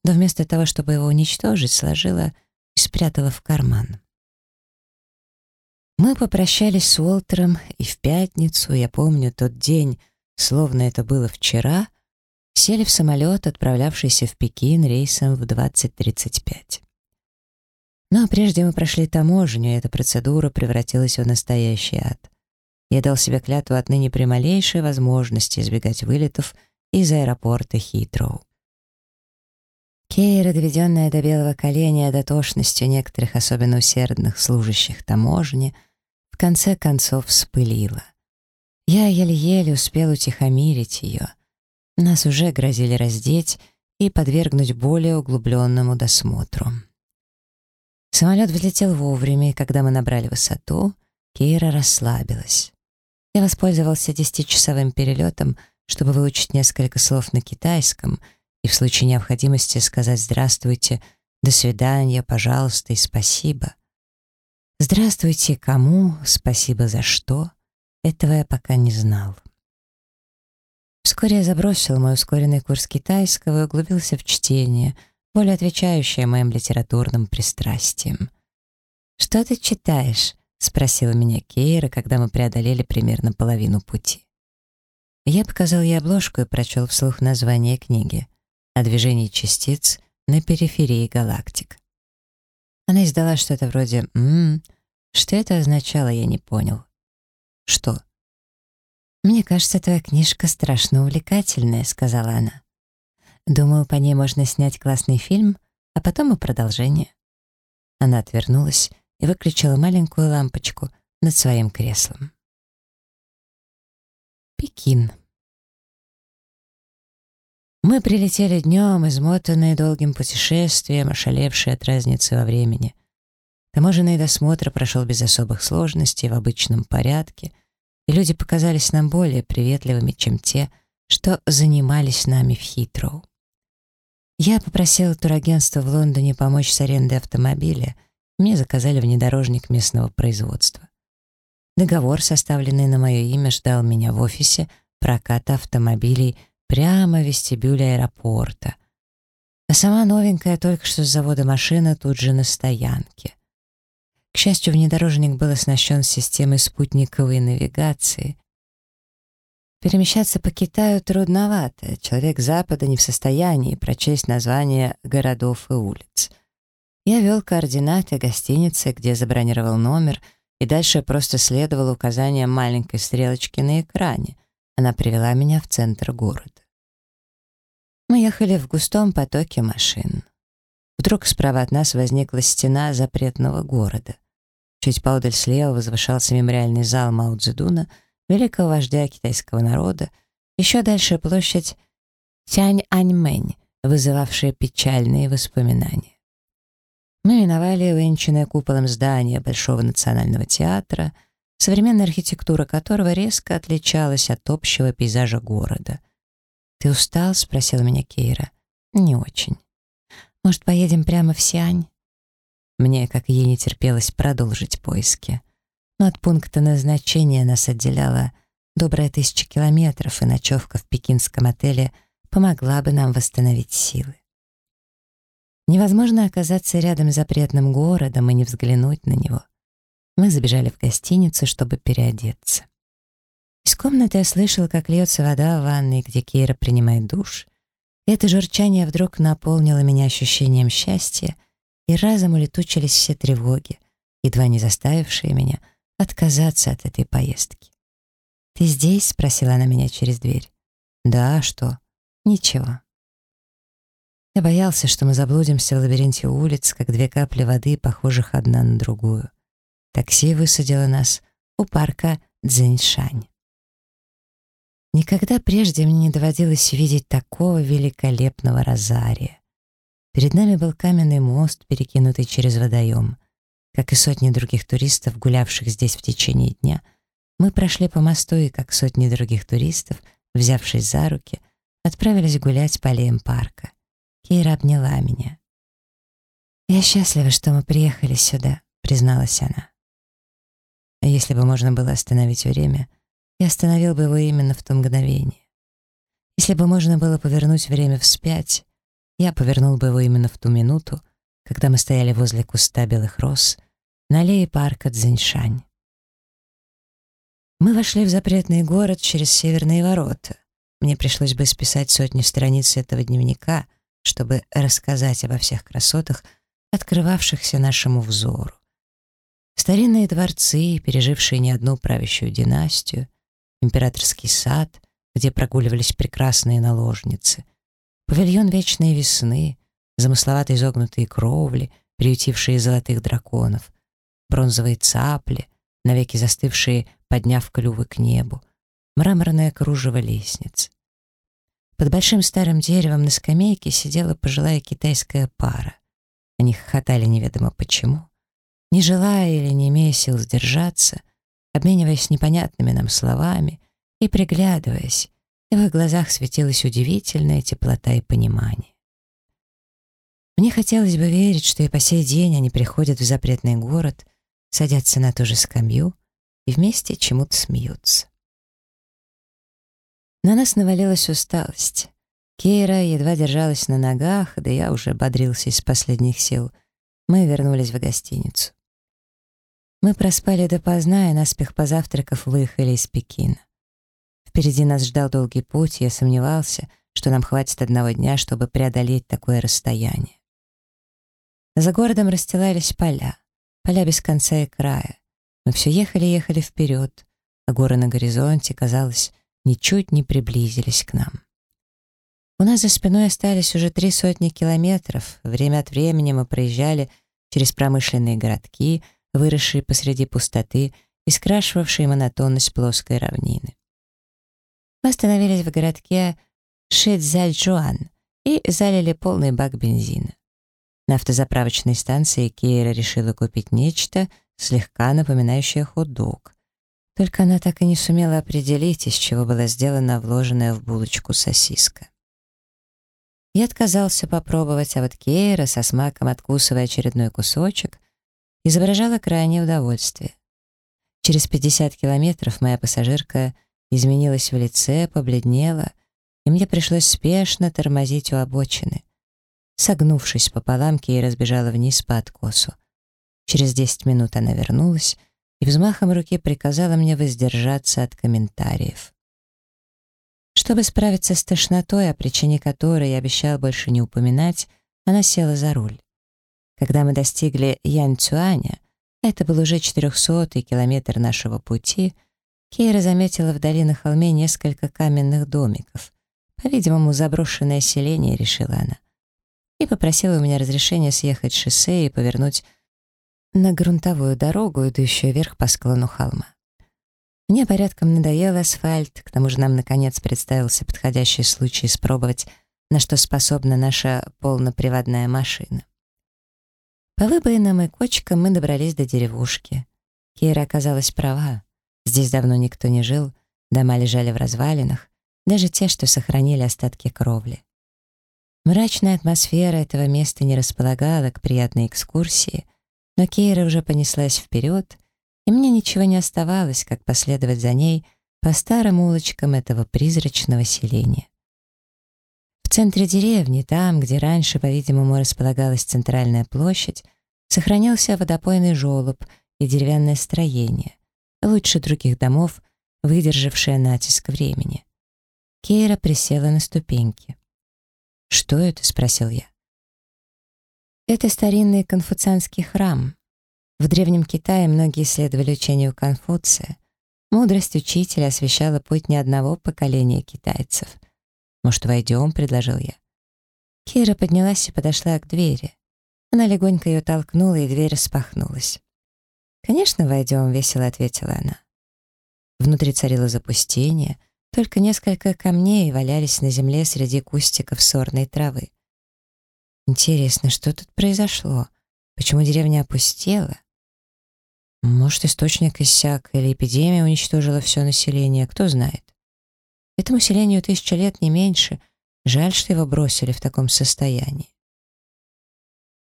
Но вместо того, чтобы его уничтожить, сложила и спрятала в карман. Мы попрощались с Уолтером, и в пятницу, я помню тот день, словно это было вчера, сели в самолет, отправлявшийся в Пекин рейсом в 20.35. Но прежде мы прошли таможню, и эта процедура превратилась в настоящий ад. Я дал себе клятву отныне при малейшей возможности избегать вылетов из аэропорта Хитроу. Кейра, доведенная до белого коленя дотошностью некоторых особенно усердных служащих таможни, в конце концов вспылила. Я еле-еле успел утихомирить ее. Нас уже грозили раздеть и подвергнуть более углубленному досмотру. Самолет взлетел вовремя, и когда мы набрали высоту, Кейра расслабилась. Я воспользовался десятичасовым перелетом, чтобы выучить несколько слов на китайском и в случае необходимости сказать «здравствуйте», «до свидания», «пожалуйста» и «спасибо». Здравствуйте, кому, спасибо за что, этого я пока не знал. Вскоре я забросил мой ускоренный курс китайского и углубился в чтение, более отвечающее моим литературным пристрастиям. «Что ты читаешь?» — спросила меня Кейра, когда мы преодолели примерно половину пути. Я показал ей обложку и прочел вслух название книги «О движении частиц на периферии галактик». Она издала что-то вроде «Ммм». Что это означало, я не понял. «Что?» «Мне кажется, твоя книжка страшно увлекательная», — сказала она. «Думаю, по ней можно снять классный фильм, а потом и продолжение». Она отвернулась и выключила маленькую лампочку над своим креслом. Пекин. Мы прилетели днем, измотанные долгим путешествием, ошалевшие от разницы во времени. Таможенный досмотр прошел без особых сложностей, в обычном порядке — и люди показались нам более приветливыми, чем те, что занимались нами в Хитроу. Я попросил турагентство в Лондоне помочь с арендой автомобиля, мне заказали внедорожник местного производства. Договор, составленный на мое имя, ждал меня в офисе проката автомобилей прямо в вестибюле аэропорта. А сама новенькая только что с завода машина тут же на стоянке. К счастью, внедорожник был оснащен системой спутниковой навигации. Перемещаться по Китаю трудновато. Человек Запада не в состоянии прочесть названия городов и улиц. Я вел координаты гостиницы, где забронировал номер, и дальше просто следовал указаниям маленькой стрелочки на экране. Она привела меня в центр города. Мы ехали в густом потоке машин. Вдруг справа от нас возникла стена запретного города. Чуть поодаль слева возвышался мемориальный зал Мао Цзэдуна, великого вождя китайского народа, еще дальше площадь Тянь-Аньмэнь, вызывавшая печальные воспоминания. Мы миновали увенчанное куполом здание Большого национального театра, современная архитектура которого резко отличалась от общего пейзажа города. «Ты устал?» — спросила меня Кейра. «Не очень». Может, поедем прямо в Сиань? Мне, как ей, не терпелось продолжить поиски. Но от пункта назначения нас отделяла добрая тысяча километров, и ночевка в пекинском отеле помогла бы нам восстановить силы. Невозможно оказаться рядом с запретным городом и не взглянуть на него. Мы забежали в гостиницу, чтобы переодеться. Из комнаты я слышал, как льется вода в ванной, где Кира принимает душ — это журчание вдруг наполнило меня ощущением счастья, и разом улетучились все тревоги, едва не заставившие меня отказаться от этой поездки. «Ты здесь?» — спросила она меня через дверь. «Да, а что?» «Ничего». Я боялся, что мы заблудимся в лабиринте улиц, как две капли воды, похожих одна на другую. Такси высадило нас у парка Цзиньшань. Никогда прежде мне не доводилось видеть такого великолепного розария. Перед нами был каменный мост, перекинутый через водоем. Как и сотни других туристов, гулявших здесь в течение дня, мы прошли по мосту и, как сотни других туристов, взявшись за руки, отправились гулять по аллеям парка. Кейра обняла меня. «Я счастлива, что мы приехали сюда», — призналась она. А если бы можно было остановить время — и остановил бы его именно в то мгновение. Если бы можно было повернуть время вспять, я повернул бы его именно в ту минуту, когда мы стояли возле куста белых роз на аллее парка Цзиньшань. Мы вошли в запретный город через северные ворота. Мне пришлось бы списать сотни страниц этого дневника, чтобы рассказать обо всех красотах, открывавшихся нашему взору. Старинные дворцы, пережившие не одну правящую династию, императорский сад, где прогуливались прекрасные наложницы, павильон вечной весны, замысловатые изогнутые кровли, приютившие золотых драконов, бронзовые цапли, навеки застывшие, подняв клювы к небу, мраморное кружево лестниц. Под большим старым деревом на скамейке сидела пожилая китайская пара. Они хохотали неведомо почему. Не желая или не имея сил сдержаться, обмениваясь непонятными нам словами и приглядываясь, и в их глазах светилась удивительная теплота и понимание. Мне хотелось бы верить, что и по сей день они приходят в запретный город садятся на ту же скамью и вместе чему-то смеются. На нас навалилась усталость. Кейра едва держалась на ногах, да я уже бодрился из последних сил. Мы вернулись в гостиницу. Мы проспали допоздна и, наспех позавтракав, выехали из Пекина. Впереди нас ждал долгий путь, и я сомневался, что нам хватит одного дня, чтобы преодолеть такое расстояние. За городом расстилались поля, поля без конца и края. Мы все ехали и ехали вперед, а горы на горизонте, казалось, ничуть не приблизились к нам. У нас за спиной остались уже три сотни километров. Время от времени мы проезжали через промышленные городки, выросшие посреди пустоты и скрашивавшие монотонность плоской равнины. Мы остановились в городке Шидзальчуан и залили полный бак бензина. На автозаправочной станции Кейра решила купить нечто, слегка напоминающее хот-дог. Только она так и не сумела определить, из чего была сделана вложенная в булочку сосиска. Я отказался попробовать, а вот Кейра, со смаком откусывая очередной кусочек, изображала крайнее удовольствие. Через 50 километров моя пассажирка изменилась в лице, побледнела, и мне пришлось спешно тормозить у обочины. Согнувшись пополам, Кейра разбежала вниз по откосу. Через 10 минут она вернулась и взмахом руки приказала мне воздержаться от комментариев. Чтобы справиться с тошнотой, о причине которой я обещал больше не упоминать, она села за руль. Когда мы достигли Янцюаня, это был уже четырехсотый километр нашего пути, Кейра заметила вдали на холме несколько каменных домиков. По-видимому, заброшенное селение, решила она. И попросила у меня разрешения съехать с шоссе и повернуть на грунтовую дорогу, идущую вверх по склону холма. Мне порядком надоел асфальт, к тому же нам, наконец, представился подходящий случай испробовать, на что способна наша полноприводная машина. По выбоинам и кочкам мы добрались до деревушки. Кира оказалась права. Здесь давно никто не жил, дома лежали в развалинах, даже те, что сохранили остатки кровли. Мрачная атмосфера этого места не располагала к приятной экскурсии, но Кейра уже понеслась вперед — и мне ничего не оставалось, как последовать за ней по старым улочкам этого призрачного селения. В центре деревни, там, где раньше, по-видимому, располагалась центральная площадь, сохранился водопойный желоб и деревянное строение, лучше других домов, выдержавшее натиск времени. Кейра присела на ступеньки. «Что это?» — спросил я. «Это старинный конфуцианский храм», в Древнем Китае многие следовали учению Конфуция. Мудрость учителя освещала путь ни одного поколения китайцев. «Может, войдем?» — предложил я. Кира поднялась и подошла к двери. Она легонько ее толкнула, и дверь распахнулась. «Конечно, войдем», — весело ответила она. Внутри царило запустение, только несколько камней валялись на земле среди кустиков сорной травы. Интересно, что тут произошло? Почему деревня опустела? Может, источник иссяк или эпидемия уничтожила все население, кто знает. Этому селению тысяча лет не меньше. Жаль, что его бросили в таком состоянии.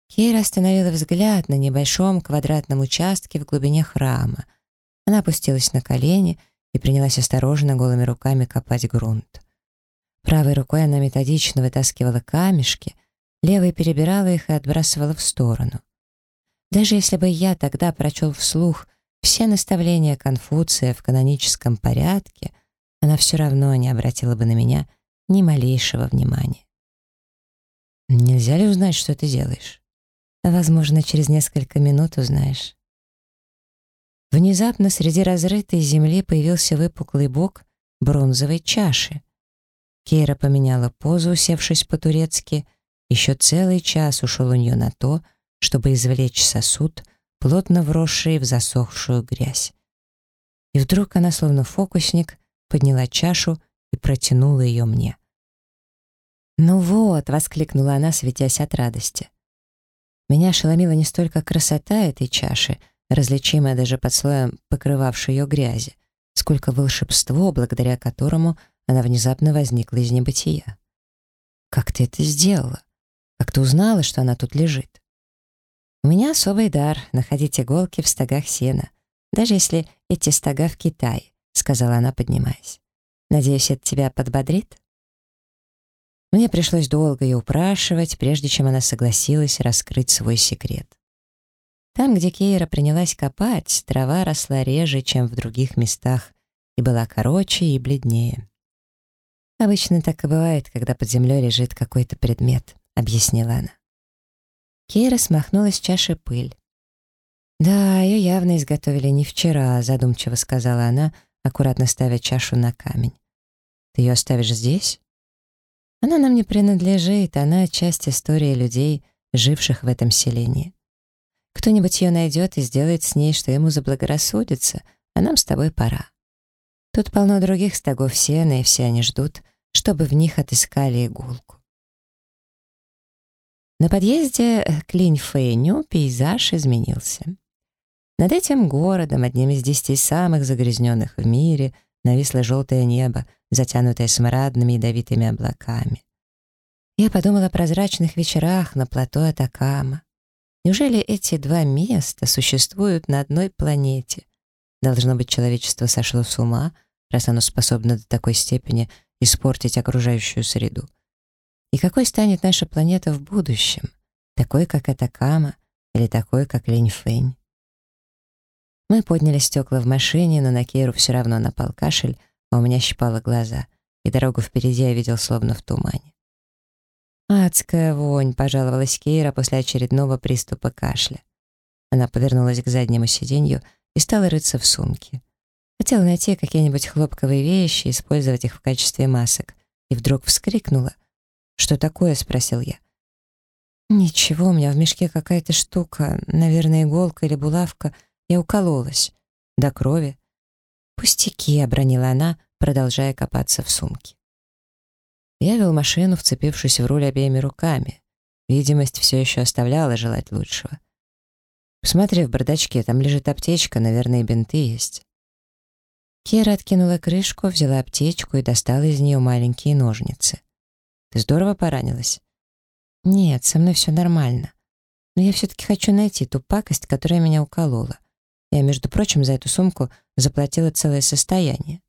Кейра остановила взгляд на небольшом квадратном участке в глубине храма. Она опустилась на колени и принялась осторожно голыми руками копать грунт. Правой рукой она методично вытаскивала камешки, левой перебирала их и отбрасывала в сторону. Даже если бы я тогда прочел вслух все наставления Конфуция в каноническом порядке, она все равно не обратила бы на меня ни малейшего внимания. Нельзя ли узнать, что ты делаешь? Возможно, через несколько минут узнаешь. Внезапно среди разрытой земли появился выпуклый бок бронзовой чаши. Кейра поменяла позу, усевшись по-турецки. Еще целый час ушел у нее на то, чтобы извлечь сосуд, плотно вросший в засохшую грязь. И вдруг она, словно фокусник, подняла чашу и протянула ее мне. «Ну вот!» — воскликнула она, светясь от радости. Меня ошеломила не столько красота этой чаши, различимая даже под слоем покрывавшей ее грязи, сколько волшебство, благодаря которому она внезапно возникла из небытия. «Как ты это сделала? Как ты узнала, что она тут лежит?» «У меня особый дар — находить иголки в стогах сена, даже если эти стога в Китае», — сказала она, поднимаясь. «Надеюсь, это тебя подбодрит?» Мне пришлось долго ее упрашивать, прежде чем она согласилась раскрыть свой секрет. Там, где Кейра принялась копать, трава росла реже, чем в других местах, и была короче и бледнее. «Обычно так и бывает, когда под землей лежит какой-то предмет», — объяснила она. Кейра смахнула с чаши пыль. «Да, ее явно изготовили не вчера», — задумчиво сказала она, аккуратно ставя чашу на камень. «Ты ее оставишь здесь?» «Она нам не принадлежит, она часть истории людей, живших в этом селении. Кто-нибудь ее найдет и сделает с ней, что ему заблагорассудится, а нам с тобой пора. Тут полно других стогов сена, и все они ждут, чтобы в них отыскали иголку. На подъезде к Линьфэню пейзаж изменился. Над этим городом, одним из десяти самых загрязненных в мире, нависло желтое небо, затянутое смрадными ядовитыми облаками. Я подумала о прозрачных вечерах на плато Атакама. Неужели эти два места существуют на одной планете? Должно быть, человечество сошло с ума, раз оно способно до такой степени испортить окружающую среду. И какой станет наша планета в будущем? Такой, как Атакама или такой, как Линьфэнь? Мы подняли стекла в машине, но на Кейру все равно напал кашель, а у меня щипало глаза, и дорогу впереди я видел словно в тумане. «Адская вонь», — пожаловалась Кейра после очередного приступа кашля. Она повернулась к заднему сиденью и стала рыться в сумке. Хотела найти какие-нибудь хлопковые вещи, использовать их в качестве масок, и вдруг вскрикнула, «Что такое?» — спросил я. «Ничего, у меня в мешке какая-то штука, наверное, иголка или булавка. Я укололась. До крови». «Пустяки», — обронила она, продолжая копаться в сумке. Я вел машину, вцепившись в руль обеими руками. Видимость все еще оставляла желать лучшего. Посмотри в бардачке, там лежит аптечка, наверное, бинты есть. Кира откинула крышку, взяла аптечку и достала из нее маленькие ножницы. Ты здорово поранилась?» «Нет, со мной все нормально. Но я все-таки хочу найти ту пакость, которая меня уколола. Я, между прочим, за эту сумку заплатила целое состояние».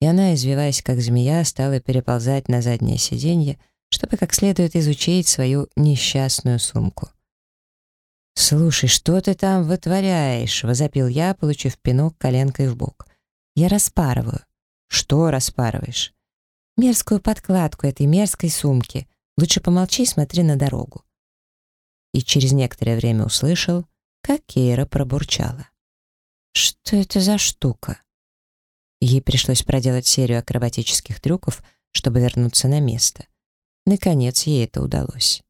И она, извиваясь как змея, стала переползать на заднее сиденье, чтобы как следует изучить свою несчастную сумку. «Слушай, что ты там вытворяешь?» — возопил я, получив пинок коленкой в бок. «Я распарываю». «Что распарываешь?» мерзкую подкладку этой мерзкой сумки. Лучше помолчи и смотри на дорогу. И через некоторое время услышал, как Кейра пробурчала. Что это за штука? Ей пришлось проделать серию акробатических трюков, чтобы вернуться на место. Наконец ей это удалось.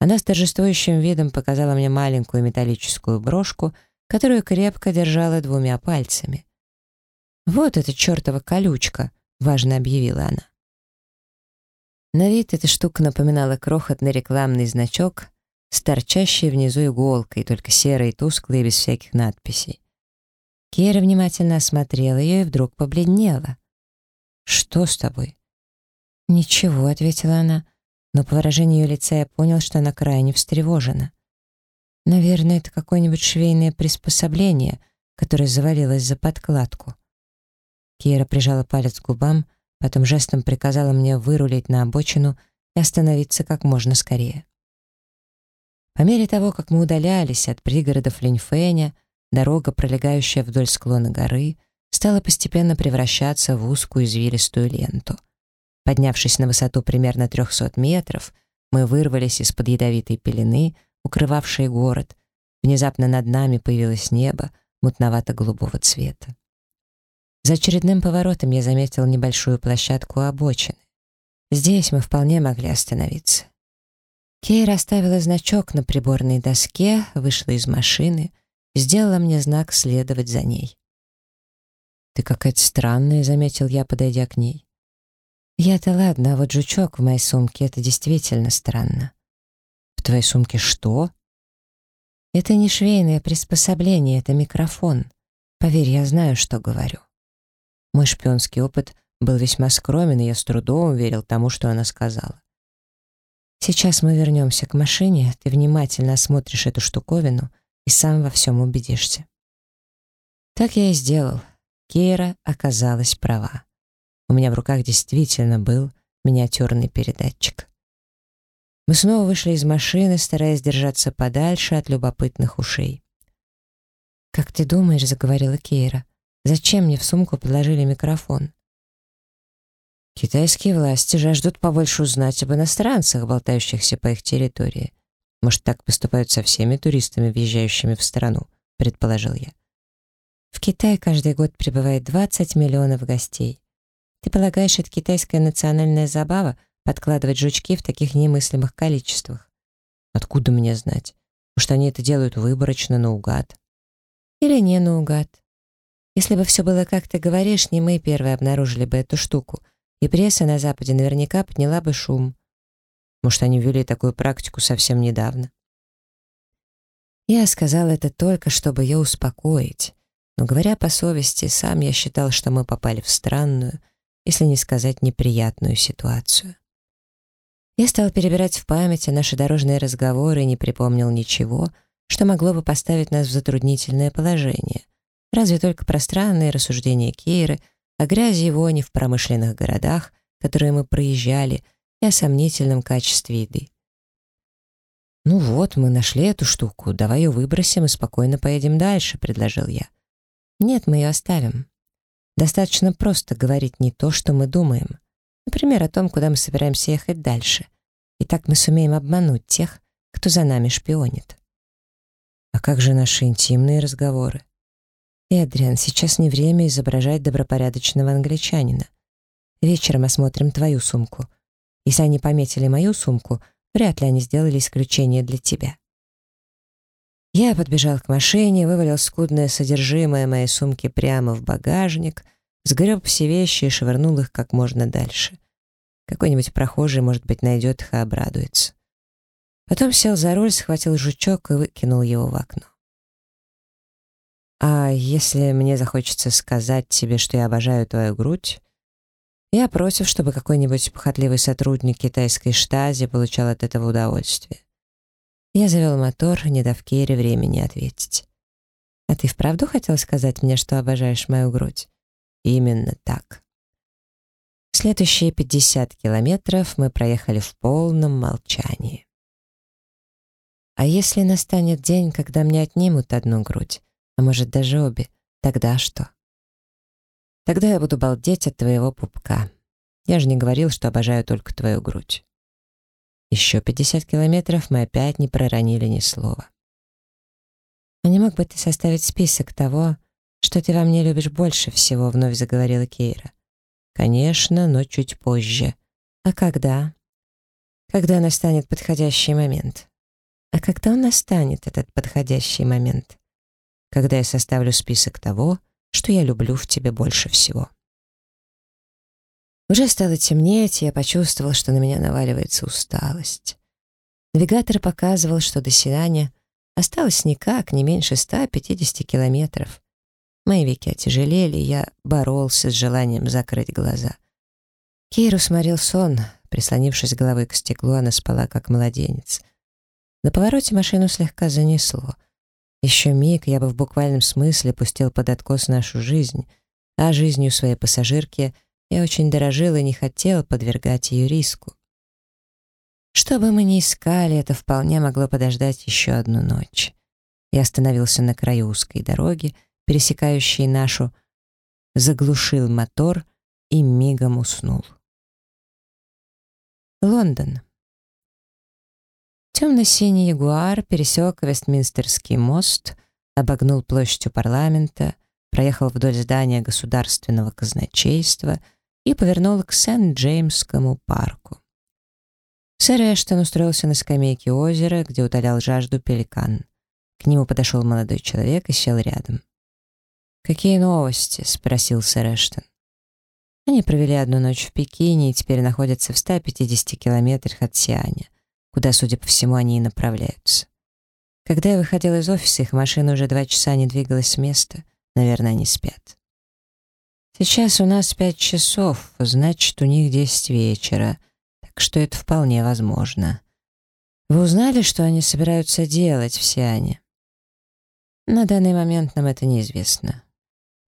Она с торжествующим видом показала мне маленькую металлическую брошку, которую крепко держала двумя пальцами. «Вот эта чертова колючка», — важно объявила она. На вид эта штука напоминала крохотный рекламный значок с торчащей внизу иголкой, только серой тусклой, без всяких надписей. Кира внимательно осмотрела ее и вдруг побледнела. «Что с тобой?» «Ничего», — ответила она, но по выражению ее лица я понял, что она крайне встревожена. «Наверное, это какое-нибудь швейное приспособление, которое завалилось за подкладку». Кира прижала палец к губам, Потом жестом приказала мне вырулить на обочину и остановиться как можно скорее. По мере того, как мы удалялись от пригородов Линьфэня, дорога, пролегающая вдоль склона горы, стала постепенно превращаться в узкую извилистую ленту. Поднявшись на высоту примерно 300 метров, мы вырвались из-под ядовитой пелены, укрывавшей город. Внезапно над нами появилось небо мутновато-голубого цвета. За очередным поворотом я заметил небольшую площадку обочины. Здесь мы вполне могли остановиться. Кейра оставила значок на приборной доске, вышла из машины, сделала мне знак следовать за ней. «Ты какая-то странная», — заметил я, подойдя к ней. «Я-то ладно, а вот жучок в моей сумке — это действительно странно». «В твоей сумке что?» «Это не швейное приспособление, это микрофон. Поверь, я знаю, что говорю». Мой шпионский опыт был весьма скромен, и я с трудом верил тому, что она сказала. Сейчас мы вернемся к машине, ты внимательно осмотришь эту штуковину и сам во всем убедишься. Так я и сделал. Кейра оказалась права. У меня в руках действительно был миниатюрный передатчик. Мы снова вышли из машины, стараясь держаться подальше от любопытных ушей. «Как ты думаешь», — заговорила Кейра, — «зачем мне в сумку подложили микрофон?» Китайские власти жаждут побольше узнать об иностранцах, болтающихся по их территории. Может, так поступают со всеми туристами, въезжающими в страну, предположил я. В Китае каждый год прибывает 20 миллионов гостей. Ты полагаешь, это китайская национальная забава подкладывать жучки в таких немыслимых количествах? Откуда мне знать? Может, они это делают выборочно, наугад? Или не наугад? Если бы все было, как ты говоришь, не мы первые обнаружили бы эту штуку — и пресса на Западе наверняка подняла бы шум. Может, они ввели такую практику совсем недавно. Я сказал это только, чтобы ее успокоить. Но, говоря по совести, сам я считал, что мы попали в странную, если не сказать неприятную ситуацию. Я стал перебирать в памяти наши дорожные разговоры и не припомнил ничего, что могло бы поставить нас в затруднительное положение. Разве только пространные рассуждения Кейры — о грязи и вони в промышленных городах, которые мы проезжали, и о сомнительном качестве еды. «Ну вот, мы нашли эту штуку, давай ее выбросим и спокойно поедем дальше», — предложил я. «Нет, мы ее оставим. Достаточно просто говорить не то, что мы думаем. Например, о том, куда мы собираемся ехать дальше. И так мы сумеем обмануть тех, кто за нами шпионит». «А как же наши интимные разговоры?» «Эдриан, сейчас не время изображать добропорядочного англичанина. Вечером осмотрим твою сумку. Если они пометили мою сумку, вряд ли они сделали исключение для тебя». Я подбежал к машине, вывалил скудное содержимое моей сумки прямо в багажник, сгреб все вещи и швырнул их как можно дальше. Какой-нибудь прохожий, может быть, найдет их и обрадуется. Потом сел за руль, схватил жучок и выкинул его в окно. А если мне захочется сказать тебе, что я обожаю твою грудь, я против, чтобы какой-нибудь похотливый сотрудник китайской штази получал от этого удовольствие. Я завел мотор, не дав Керри времени ответить. «А ты вправду хотел сказать мне, что обожаешь мою грудь?» «Именно так». Следующие 50 километров мы проехали в полном молчании. «А если настанет день, когда мне отнимут одну грудь, а может даже обе. Тогда что? Тогда я буду балдеть от твоего пупка. Я же не говорил, что обожаю только твою грудь. Еще 50 километров мы опять не проронили ни слова. «А не мог бы ты составить список того, что ты во мне любишь больше всего?» — вновь заговорила Кейра. «Конечно, но чуть позже. А когда?» «Когда настанет подходящий момент». «А когда он настанет, этот подходящий момент?» Когда я составлю список того, что я люблю в тебе больше всего. Уже стало темнеть, и я почувствовал, что на меня наваливается усталость. Навигатор показывал, что до Синания осталось никак, не меньше 150 километров. Мои веки отяжелели, и я боролся с желанием закрыть глаза. Кейру сморил сон, прислонившись головой к стеклу, она спала как младенец. На повороте машину слегка занесло — еще миг я бы в буквальном смысле пустил под откос нашу жизнь, а жизнью своей пассажирки я очень дорожил и не хотел подвергать ее риску. Что бы мы ни искали, это вполне могло подождать еще одну ночь. Я остановился на краю узкой дороги, пересекающей нашу, заглушил мотор и мигом уснул. Лондон. Темно-синий ягуар пересек Вестминстерский мост, обогнул площадь у парламента, проехал вдоль здания государственного казначейства и повернул к Сент-Джеймскому парку. Сэр Эштон устроился на скамейке озера, где утолял жажду пеликан. К нему подошел молодой человек и сел рядом. «Какие новости?» — спросил сэр Эштон. Они провели одну ночь в Пекине и теперь находятся в 150 километрах от Сианя куда, судя по всему, они и направляются. Когда я выходил из офиса, их машина уже два часа не двигалась с места. Наверное, они спят. Сейчас у нас пять часов, значит, у них десять вечера, так что это вполне возможно. Вы узнали, что они собираются делать все они? На данный момент нам это неизвестно.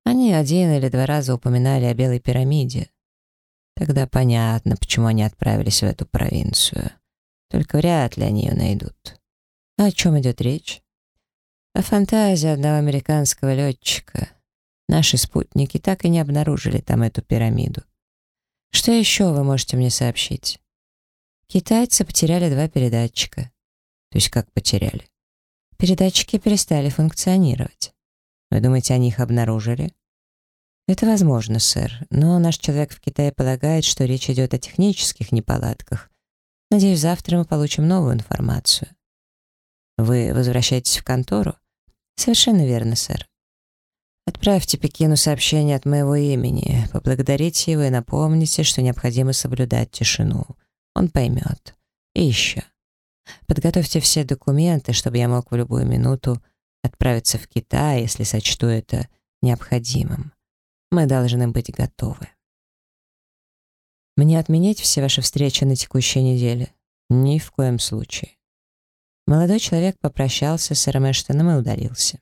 Они один или два раза упоминали о Белой пирамиде. Тогда понятно, почему они отправились в эту провинцию. Только вряд ли они ее найдут. А о чем идет речь? О фантазии одного американского летчика. Наши спутники так и не обнаружили там эту пирамиду. Что еще вы можете мне сообщить? Китайцы потеряли два передатчика. То есть как потеряли? Передатчики перестали функционировать. Вы думаете, они их обнаружили? Это возможно, сэр, но наш человек в Китае полагает, что речь идет о технических неполадках. Надеюсь, завтра мы получим новую информацию. Вы возвращаетесь в контору? Совершенно верно, сэр. Отправьте Пекину сообщение от моего имени, поблагодарите его и напомните, что необходимо соблюдать тишину. Он поймет. И еще. Подготовьте все документы, чтобы я мог в любую минуту отправиться в Китай, если сочту это необходимым. Мы должны быть готовы. Мне отменять все ваши встречи на текущей неделе? Ни в коем случае. Молодой человек попрощался с сэром Эштоном и удалился.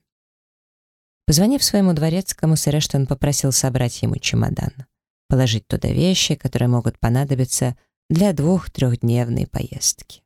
Позвонив своему дворецкому, сэр Эштон попросил собрать ему чемодан, положить туда вещи, которые могут понадобиться для двух-трехдневной поездки.